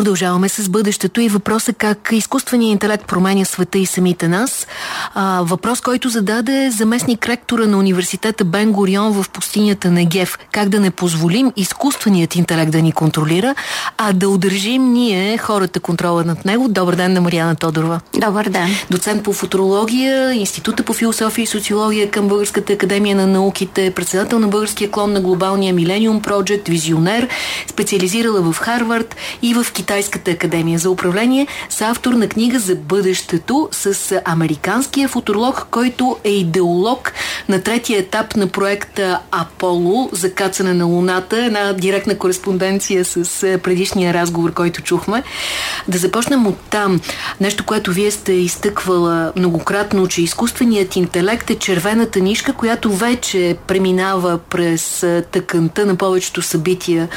Продължаваме с бъдещето и въпроса как изкуственият интелект променя света и самите нас. А, въпрос, който зададе заместник ректора на университета Бен Горион в пустинята на Гев. Как да не позволим изкуственият интелект да ни контролира, а да удържим ние, хората, контрола над него. Добър ден на Марияна Тодорова. Добър ден. Доцент по футурология, Института по философия и социология към Българската академия на науките, председател на българския клон на глобалния Millennium Project, визионер, специализирала в Харвард и в Китайската академия за управление, са автор на книга за бъдещето с американския футуролог, който е идеолог на третия етап на проекта Аполо за кацане на Луната. Една директна кореспонденция с предишния разговор, който чухме. Да започнем от там. Нещо, което вие сте изтъквала многократно, че изкуственият интелект е червената нишка, която вече преминава през тъканта на повечето събития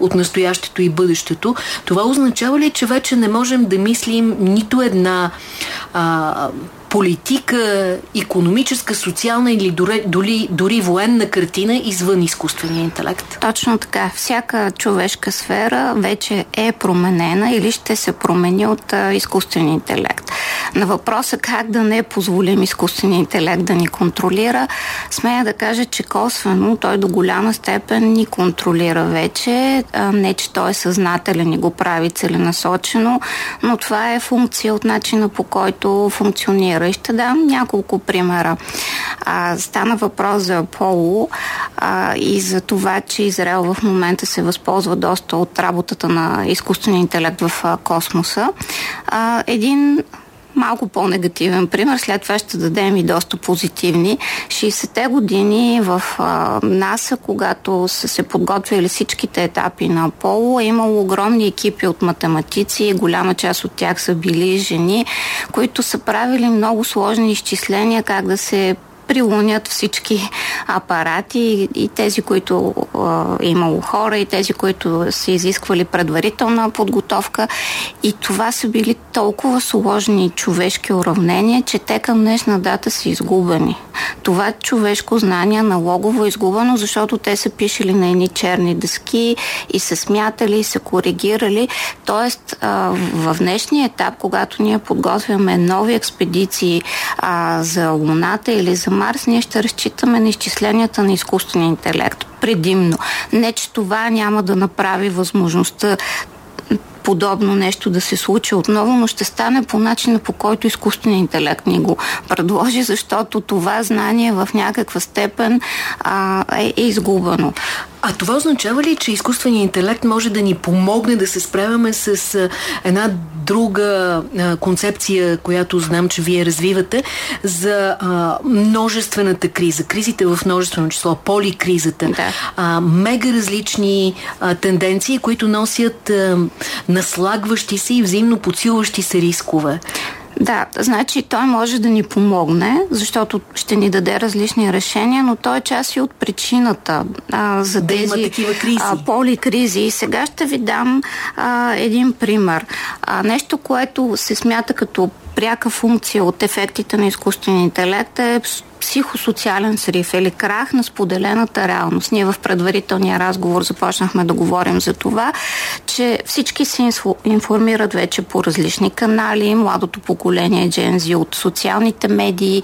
от настоящето и бъдещето. Това означава ли, че вече не можем да мислим нито една а, политика, економическа, социална или дори, дори, дори военна картина извън изкуствения интелект. Точно така. Всяка човешка сфера вече е променена или ще се промени от а, изкуствения интелект. На въпроса как да не позволим изкуствения интелект да ни контролира, смея да кажа, че косвено той до голяма степен ни контролира вече. А, не, че той е съзнателен и го прави целенасочено, но това е функция от начина по който функционира примера и ще дам няколко примера. А, стана въпрос за Поло а, и за това, че Израел в момента се възползва доста от работата на изкуствения интелект в а, космоса. А, един малко по-негативен пример, след това ще дадем и доста позитивни. 60-те години в а, НАСА, когато са се подготвили всичките етапи на Аполо, е имало огромни екипи от математици, голяма част от тях са били жени, които са правили много сложни изчисления как да се прилунят всички апарати и тези, които е имало хора и тези, които са изисквали предварителна подготовка. И това са били толкова сложни човешки уравнения, че те към днешна дата са изгубени. Това човешко знание налогово изгубено, защото те са пишели на едни черни дъски и се смятали и се коригирали. Тоест, в днешния етап, когато ние подготвяме нови експедиции за Луната или за Марс, ние ще разчитаме на изчисленията на изкуствения интелект предимно. Не, че това няма да направи възможността подобно нещо да се случи отново, но ще стане по начина по който изкуственият интелект ни го предложи, защото това знание в някаква степен а, е, е изгубено. А това означава ли, че изкуственият интелект може да ни помогне да се справяме с една друга а, концепция, която знам, че вие развивате, за а, множествената криза, кризите в множествено число, поликризата, да. а, мега различни а, тенденции, които носят а, наслагващи се и взаимно подсилващи се рискове. Да, значи той може да ни помогне, защото ще ни даде различни решения, но той е част и от причината а, за да тези кризи. А, поликризи. И сега ще ви дам а, един пример. А, нещо, което се смята като пряка функция от ефектите на изкуствения интелект е психосоциален срив или крах на споделената реалност. Ние в предварителния разговор започнахме да говорим за това, че всички се информират вече по различни канали, младото поколение Z от социалните медии,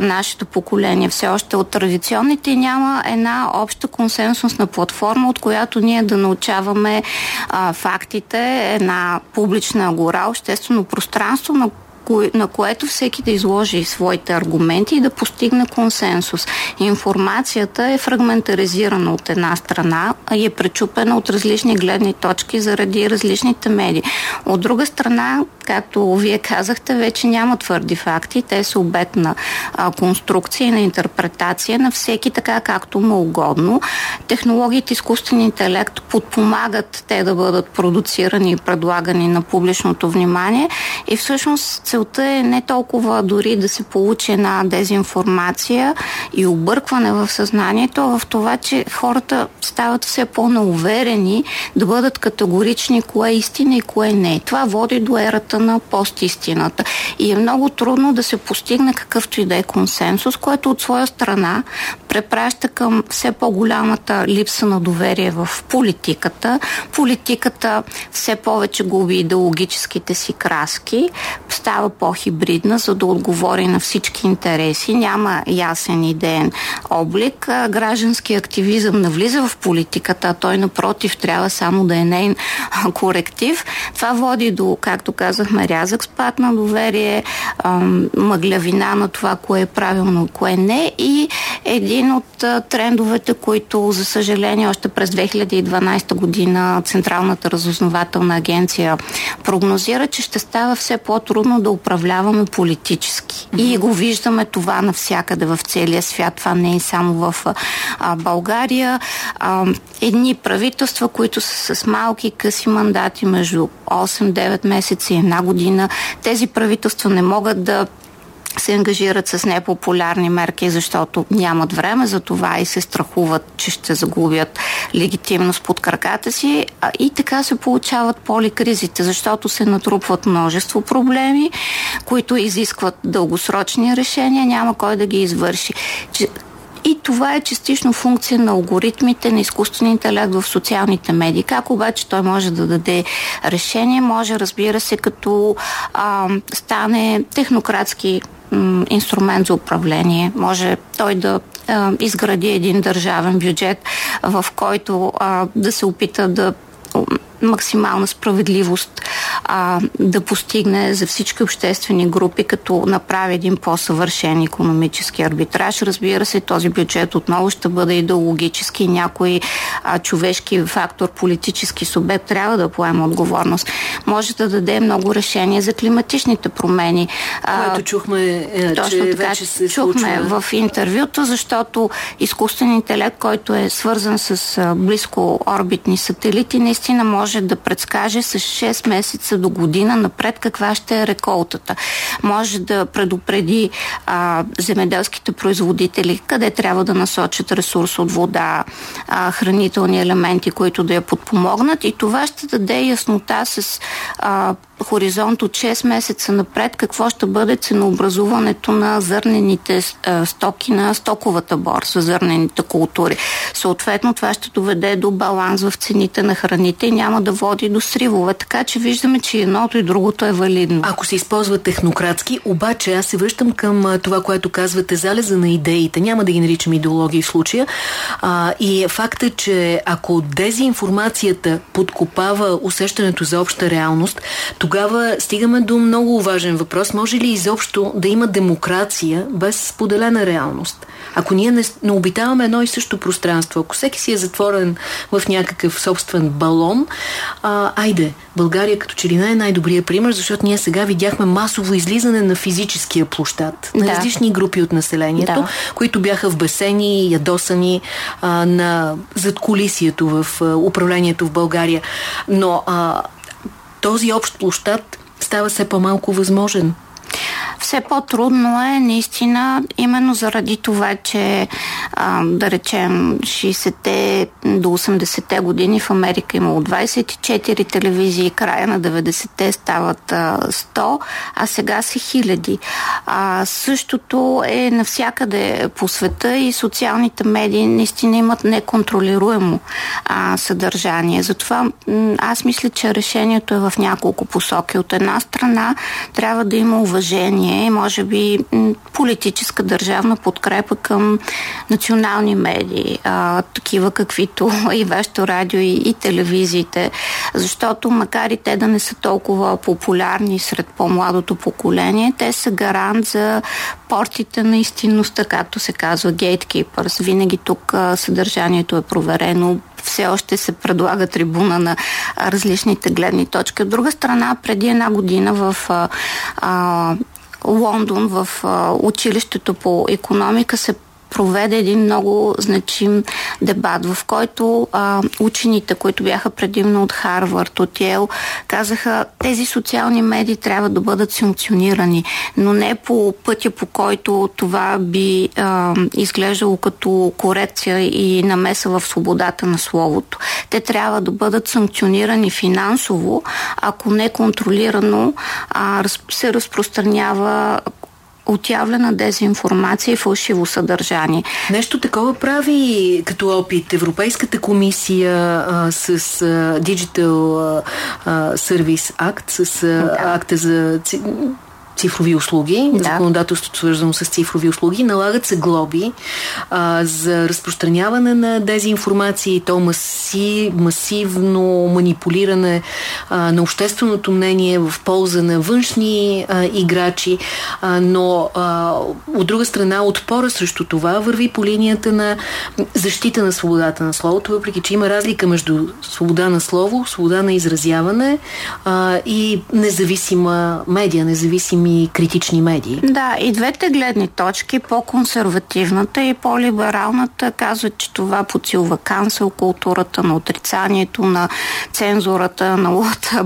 нашето поколение все още от традиционните няма една обща консенсусна платформа, от която ние да научаваме а, фактите, една публична гора, обществено пространство, на на което всеки да изложи своите аргументи и да постигне консенсус. Информацията е фрагментаризирана от една страна и е пречупена от различни гледни точки заради различните медии. От друга страна, както вие казахте, вече няма твърди факти. Те са обект на а, конструкция и на интерпретация на всеки така, както му угодно. Технологиите изкуствен интелект подпомагат те да бъдат продуцирани и предлагани на публичното внимание и всъщност целта е не толкова дори да се получи една дезинформация и объркване в съзнанието, а в това, че хората стават все по-науверени да бъдат категорични кое е истина и кое не. Това води до ерата на постистината. И е много трудно да се постигне какъвто и да е консенсус, което от своя страна препраща към все по-голямата липса на доверие в политиката. Политиката все повече губи идеологическите си краски, става по-хибридна, за да отговори на всички интереси. Няма ясен идеен облик. Граждански активизъм навлиза в политиката, а той напротив трябва само да е нейн коректив. Това води до, както казахме, рязък спад на доверие, мъглявина на това, кое е правилно, кое не и един от трендовете, които, за съжаление, още през 2012 година Централната разузнавателна агенция прогнозира, че ще става все по-трудно да управляваме политически. И го виждаме това навсякъде в целия свят. Това не е само в а, България. А, едни правителства, които са с малки къси мандати между 8-9 месеца и една година, тези правителства не могат да се ангажират с непопулярни мерки, защото нямат време за това и се страхуват, че ще загубят легитимност под краката си. И така се получават поликризите, защото се натрупват множество проблеми, които изискват дългосрочни решения, няма кой да ги извърши. И това е частично функция на алгоритмите, на изкуствения интелект в социалните медии. Как обаче той може да даде решение? Може, разбира се, като а, стане технократски инструмент за управление. Може той да а, изгради един държавен бюджет, в който а, да се опита да максимална справедливост а, да постигне за всички обществени групи, като направи един по-съвършен економически арбитраж. Разбира се, този бюджет отново ще бъде идеологически. Някой а, човешки фактор, политически субект трябва да поема отговорност. Може да даде много решения за климатичните промени. Което чухме, е, точно че така, вече се чухме случва. в интервюто, защото изкуствен интелект, който е свързан с близко орбитни сателити, наистина може да предскаже с 6 месеца до година напред каква ще е реколтата. Може да предупреди а, земеделските производители къде трябва да насочат ресурс от вода, а, хранителни елементи, които да я подпомогнат и това ще даде яснота с а, хоризонт от 6 месеца напред какво ще бъде ценообразуването на зърнените стоки на стоковата борса, зърнените култури. Съответно, това ще доведе до баланс в цените на храните и няма да води до сривове. Така че виждаме, че едното и другото е валидно. Ако се използва технократски, обаче аз се връщам към това, което казвате, залеза на идеите. Няма да ги наричам идеологии в случая. А, и факта, че ако дезинформацията подкопава усещането за обща реалност, тогава стигаме до много важен въпрос. Може ли изобщо да има демокрация без споделена реалност? Ако ние не, не обитаваме едно и също пространство, ако всеки си е затворен в някакъв собствен балон, а, айде, България като че ли не е най-добрият пример, защото ние сега видяхме масово излизане на физическия площад на да. различни групи от населението, да. които бяха вбесени, ядосани а, на задколисието в а, управлението в България. Но а, този общ площад става все по-малко възможен все по-трудно е наистина именно заради това, че а, да речем 60-те до 80-те години в Америка имало 24 телевизии, края на 90-те стават а, 100, а сега са хиляди. А, същото е навсякъде по света и социалните медии наистина имат неконтролируемо а, съдържание. Затова аз мисля, че решението е в няколко посоки. От една страна трябва да има уважение и може би политическа държавна подкрепа към национални медии, а, такива каквито и вашето радио и, и телевизиите, защото макар и те да не са толкова популярни сред по-младото поколение, те са гарант за портите на истинността, както се казва, gatekeepers. Винаги тук а, съдържанието е проверено, все още се предлага трибуна на различните гледни точки. От друга страна, преди една година в а, а, Лондон в училището по економика се проведе един много значим дебат, в който а, учените, които бяха предимно от Харвард, от Йел, казаха, тези социални медии трябва да бъдат санкционирани, но не по пътя, по който това би а, изглеждало като корекция и намеса в свободата на словото. Те трябва да бъдат санкционирани финансово, ако не контролирано а, се разпространява отявлена дезинформация и фалшиво съдържание. Нещо такова прави като опит Европейската комисия а, с а, Digital а, Service Act, с а, да. акта за цифрови услуги, да. законодателството свързано с цифрови услуги, налагат се глоби а, за разпространяване на дезинформация и то маси, масивно манипулиране а, на общественото мнение в полза на външни а, играчи, а, но а, от друга страна отпора срещу това върви по линията на защита на свободата на словото, въпреки че има разлика между свобода на слово, свобода на изразяване а, и независима медия, независими независими критични медии. Да, и двете гледни точки, по-консервативната и по-либералната, казват, че това подсилва кансел културата на отрицанието, на цензурата, на лота,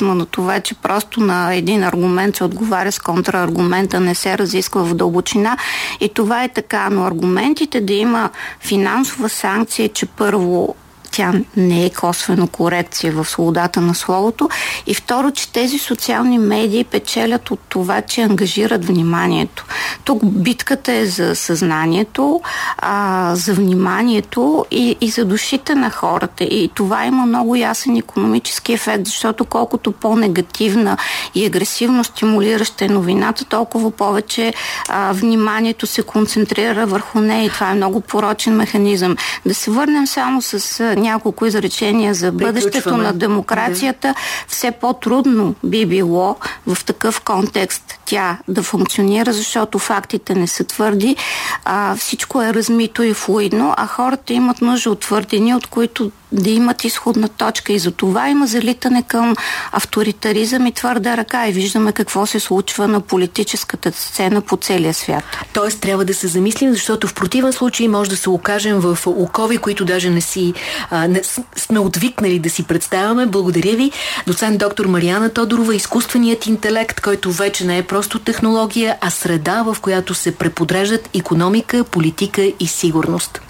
на това, че просто на един аргумент се отговаря с контраргумента, не се разисква в дълбочина. И това е така, но аргументите да има финансова санкция, че първо тя не е косвено корекция в свободата на словото. И второ, че тези социални медии печелят от това, че ангажират вниманието. Тук битката е за съзнанието, а, за вниманието и, и за душите на хората. И това има много ясен економически ефект, защото колкото по-негативна и агресивно стимулираща е новината, толкова повече а, вниманието се концентрира върху нея и това е много порочен механизъм. Да се върнем само с няколко изречения за бъдещето на демокрацията, да. все по-трудно би било в такъв контекст тя да функционира, защото фактите не са твърди, а, всичко е размито и флуидно, а хората имат нужда от твърдини, от които да имат изходна точка и за това има залитане към авторитаризъм и твърда ръка и виждаме какво се случва на политическата сцена по целия свят. Тоест трябва да се замислим, защото в противен случай може да се окажем в окови, които даже не си а, не, сме отвикнали да си представяме. Благодаря ви, доцент доктор Мариана Тодорова, изкуственият интелект, който вече не е просто технология, а среда, в която се преподреждат економика, политика и сигурност.